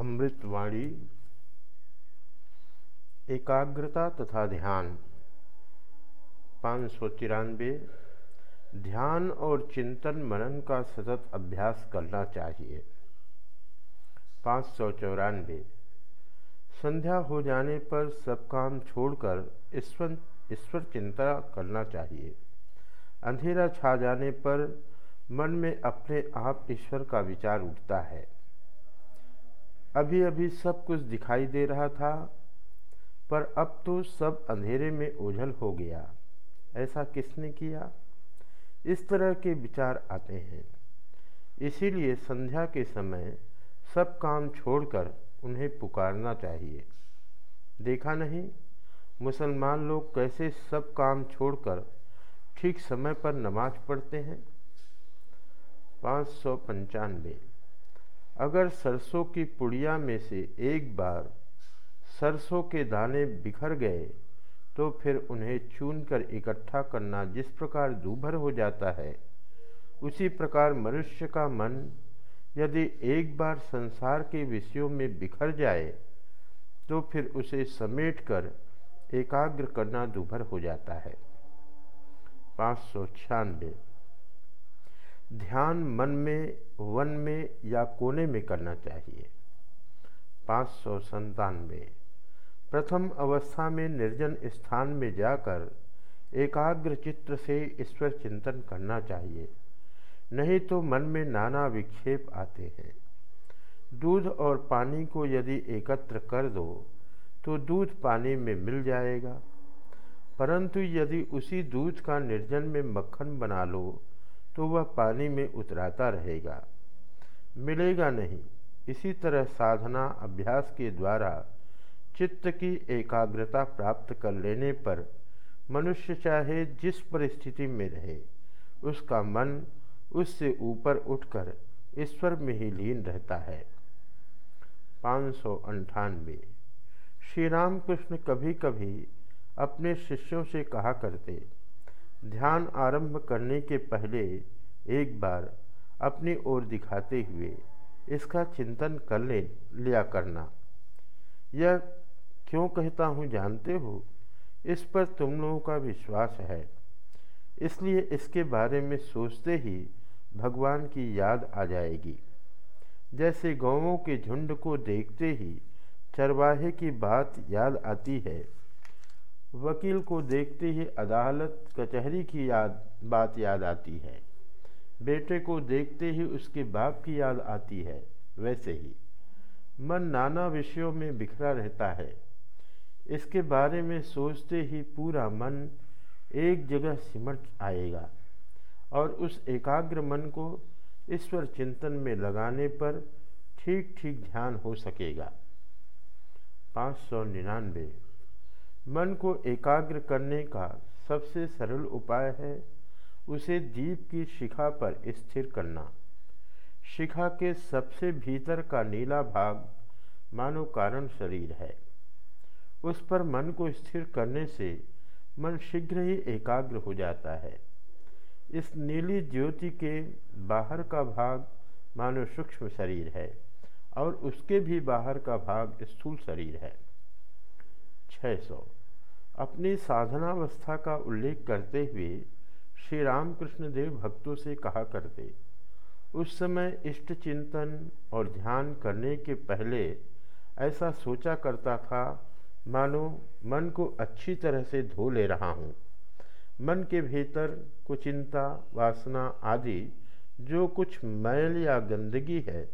अमृतवाणी, एकाग्रता तथा ध्यान, पाँच सौ तिरानवे, ध्यान और चिंतन मनन का सतत अभ्यास करना चाहिए। पाँच सौ चौरानवे, संध्या हो जाने पर सब काम छोड़कर ईश्वर ईश्वर चिंता करना चाहिए। अंधेरा छा जाने पर मन में अपने आप ईश्वर का विचार उठता है। अभी अभी सब कुछ दिखाई दे रहा था, पर अब तो सब अंधेरे में ओझल हो गया। ऐसा किसने किया? इस तरह के विचार आते हैं। इसीलिए संध्या के समय सब काम छोड़कर उन्हें पुकारना चाहिए। देखा नहीं? मुसलमान लोग कैसे सब काम छोड़कर ठीक समय पर नमाज़ पढ़ते हैं? पाँच सौ पंचानवे। अगर सरसों की पुड़िया में से एक बार सरसों के दाने बिखर गए तो फिर उन्हें चून कर इकट्ठा करना जिस प्रकार दूभर हो जाता है, उसी प्रकार मनुष्य का मन यदि एक बार संसार के विषयों में बिखर जाए तो फिर उसे समेट कर एकाग्र करना दूभर हो जाता है। पाँच सौ छियानवे ध्यान मन में, वन में या कोने में करना चाहिए। पाँच सौ संतानवे। प्रथम अवस्था में निर्जन स्थान में जाकर एकाग्र चित्र से ईश्वर चिंतन करना चाहिए। नहीं तो मन में नाना विक्षेप आते हैं। दूध और पानी को यदि एकत्र कर दो तो दूध पानी में मिल जाएगा। परंतु यदि उसी दूध का निर्जन में मक्खन बना लो तो वह पानी में उतराता रहेगा। मिलेगा नहीं। इसी तरह साधना अभ्यास के द्वारा चित्त की एकाग्रता प्राप्त कर लेने पर मनुष्य चाहे जिस परिस्थिति में रहे, उसका मन उससे ऊपर उठकर ईश्वर में ही लीन रहता है। पाँच सौ अंठानवे। श्री रामकृष्ण कभी कभी अपने शिष्यों से कहा करते ध्यान आरंभ करने के पहले एक बार अपनी ओर दिखाते हुए इसका चिंतन कर ले, लिया करना। यह क्यों कहता हूँ जानते हो? इस पर तुम लोगों का विश्वास है। इसलिए इसके बारे में सोचते ही भगवान की याद आ जाएगी। जैसे गौवों के झुंड को देखते ही चरवाहे की बात याद आती है वकील को देखते ही अदालत कचहरी की याद, बात याद आती है। बेटे को देखते ही उसके बाप की याद आती है, वैसे ही। मन नाना विषयों में बिखरा रहता है। इसके बारे में सोचते ही पूरा मन एक जगह सिमट आएगा और उस एकाग्र मन को ईश्वर चिंतन में लगाने पर ठीक ठीक ध्यान हो सकेगा। पाँच सौ निन्यानवे मन को एकाग्र करने का सबसे सरल उपाय है उसे दीप की शिखा पर स्थिर करना। शिखा के सबसे भीतर का नीला भाग मानो कारण शरीर है। उस पर मन को स्थिर करने से मन शीघ्र ही एकाग्र हो जाता है। इस नीली ज्योति के बाहर का भाग मानो सूक्ष्म शरीर है और उसके भी बाहर का भाग स्थूल शरीर है। 600 अपनी साधनावस्था का उल्लेख करते हुए श्री रामकृष्ण देव भक्तों से कहा करते, उस समय इष्ट चिंतन और ध्यान करने के पहले ऐसा सोचा करता था, मानो मन को अच्छी तरह से धो ले रहा हूँ। मन के भीतर कुचिंता, वासना आदि, जो कुछ मैल या गंदगी है,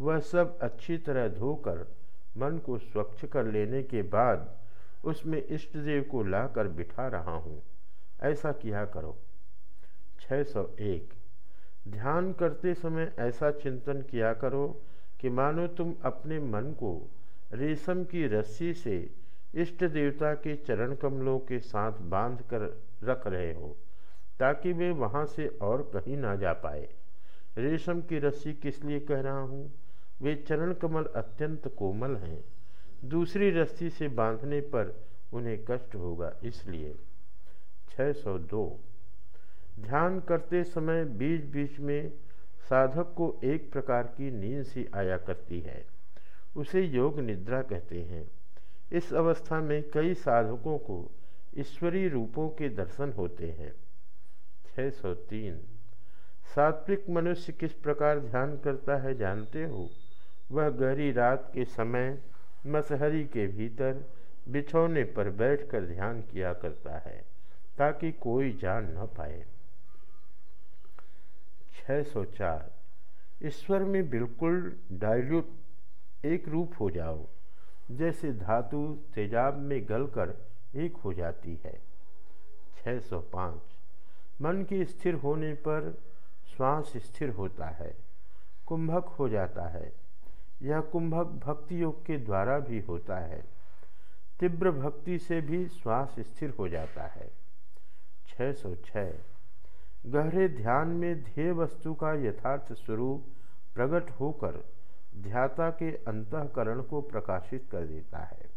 वह सब अच्छी तरह धोकर मन को स्वच्छ कर लेने के बाद उसमें इष्ट देव को लाकर बिठा रहा हूँ। ऐसा किया करो। 601 ध्यान करते समय ऐसा चिंतन किया करो कि मानो तुम अपने मन को रेशम की रस्सी से इष्ट देवता के चरण कमलों के साथ बाँध कर रख रहे हो, ताकि वे वहाँ से और कहीं ना जा पाए। रेशम की रस्सी किस लिए कह रहा हूँ? वे चरण कमल अत्यंत कोमल हैं। दूसरी रस्सी से बांधने पर उन्हें कष्ट होगा, इसलिए 602 ध्यान करते समय बीच बीच में साधक को एक प्रकार की नींद सी आया करती है। उसे योग निद्रा कहते हैं। इस अवस्था में कई साधकों को ईश्वरीय रूपों के दर्शन होते हैं। 603 सात्विक मनुष्य किस प्रकार ध्यान करता है जानते हो? वह गहरी रात के समय मसहरी के भीतर बिछौने पर बैठकर ध्यान किया करता है, ताकि कोई जान न पाए। 604 ईश्वर में बिल्कुल डाइल्यूट एक रूप हो जाओ, जैसे धातु तेजाब में गलकर एक हो जाती है। 605 मन के स्थिर होने पर श्वास स्थिर होता है, कुंभक हो जाता है यह कुंभक भक्ति योग के द्वारा भी होता है। तीव्र भक्ति से भी श्वास स्थिर हो जाता है। 606 गहरे ध्यान में ध्येय वस्तु का यथार्थ स्वरूप प्रकट होकर ध्याता के अंतकरण को प्रकाशित कर देता है।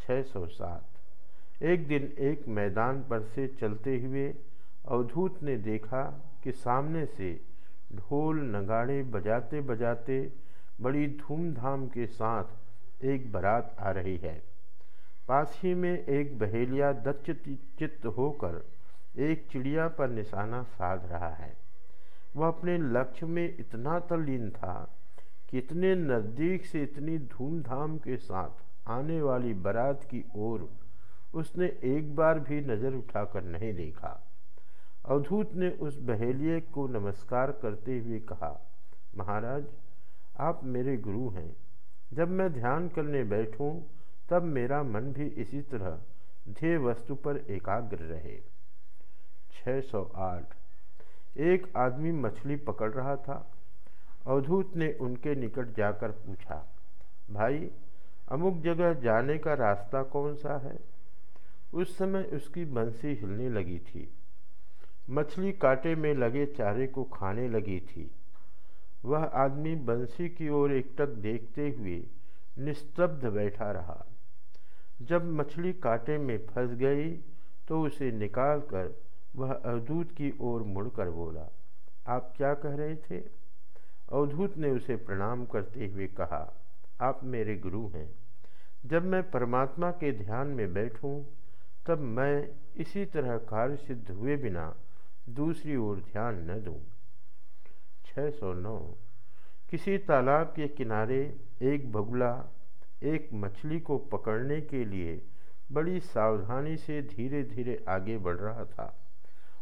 607 एक दिन एक मैदान पर से चलते हुए अवधूत ने देखा कि सामने से ढोल नगाड़े बजाते बजाते बड़ी धूमधाम के साथ एक बारात आ रही है। पास ही में एक बहेलिया दक्ष चित्त होकर एक चिड़िया पर निशाना साध रहा है। वह अपने लक्ष्य में इतना तल्लीन था कि इतने नज़दीक से इतनी धूमधाम के साथ आने वाली बारात की ओर उसने एक बार भी नज़र उठाकर नहीं देखा। अवधूत ने उस बहेलिए को नमस्कार करते हुए कहा, महाराज आप मेरे गुरु हैं। जब मैं ध्यान करने बैठूं, तब मेरा मन भी इसी तरह ध्येय वस्तु पर एकाग्र रहे। 608 एक आदमी मछली पकड़ रहा था। अवधूत ने उनके निकट जाकर पूछा, भाई, अमुक जगह जाने का रास्ता कौन सा है? उस समय उसकी बंसी हिलने लगी थी। मछली कांटे में लगे चारे को खाने लगी थी। वह आदमी बंसी की ओर एकटक देखते हुए निस्तब्ध बैठा रहा। जब मछली कांटे में फंस गई तो उसे निकालकर वह अवधूत की ओर मुड़कर बोला, आप क्या कह रहे थे? अवधूत ने उसे प्रणाम करते हुए कहा, आप मेरे गुरु हैं। जब मैं परमात्मा के ध्यान में बैठूं, तब मैं इसी तरह कार्य सिद्ध हुए बिना दूसरी ओर ध्यान न दूँ। 609 किसी तालाब के किनारे एक बगुला एक मछली को पकड़ने के लिए बड़ी सावधानी से धीरे धीरे आगे बढ़ रहा था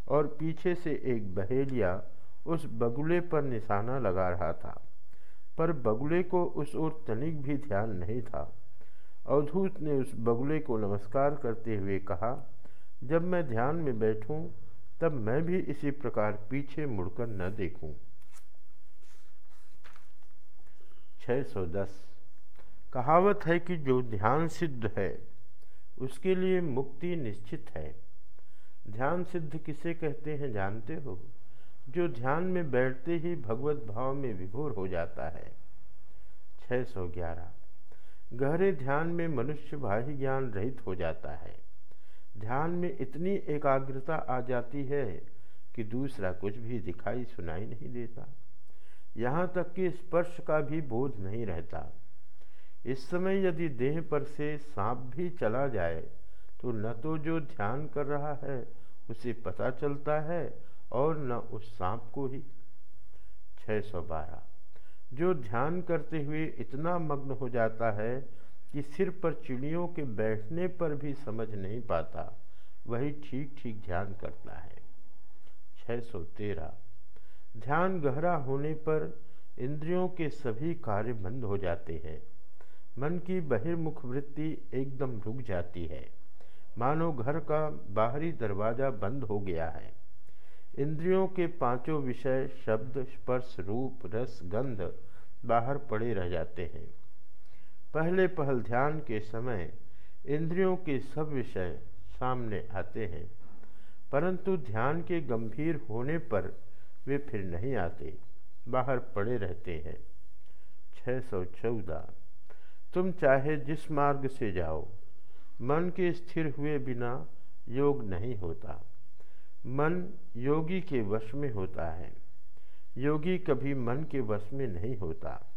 और पीछे से एक बहेलिया उस बगुले पर निशाना लगा रहा था। पर बगुले को उस ओर तनिक भी ध्यान नहीं था। अवधूत ने उस बगुले को नमस्कार करते हुए कहा, जब मैं ध्यान में बैठूं, तब मैं भी इसी प्रकार पीछे मुड़कर न देखूँ। 610 कहावत है कि जो ध्यान सिद्ध है, उसके लिए मुक्ति निश्चित है। ध्यान सिद्ध किसे कहते हैं जानते हो? जो ध्यान में बैठते ही भगवत भाव में विभोर हो जाता है। 611 गहरे ध्यान में मनुष्य बाह्य ज्ञान रहित हो जाता है। ध्यान में इतनी एकाग्रता आ जाती है कि दूसरा कुछ भी दिखाई सुनाई नहीं देता। यहाँ तक कि स्पर्श का भी बोध नहीं रहता। इस समय यदि देह पर से सांप भी चला जाए तो न तो जो ध्यान कर रहा है, उसे पता चलता है, और न उस सांप को ही। 612 जो ध्यान करते हुए इतना मग्न हो जाता है कि सिर पर चिड़ियों के बैठने पर भी समझ नहीं पाता, वही ठीक ठीक ध्यान करता है। 613 ध्यान गहरा होने पर इंद्रियों के सभी कार्य बंद हो जाते हैं। मन की बहिर्मुख वृत्ति एकदम रुक जाती है। मानो घर का बाहरी दरवाज़ा बंद हो गया है। इंद्रियों के पाँचों विषय शब्द, स्पर्श, रूप, रस, गंध बाहर पड़े रह जाते हैं। पहले पहल ध्यान के समय इंद्रियों के सब विषय सामने आते हैं, परंतु ध्यान के गंभीर होने पर वे फिर नहीं आते, बाहर पड़े रहते हैं। छः सौ चौदह। तुम चाहे जिस मार्ग से जाओ, मन के स्थिर हुए बिना योग नहीं होता। मन योगी के वश में होता है। योगी कभी मन के वश में नहीं होता।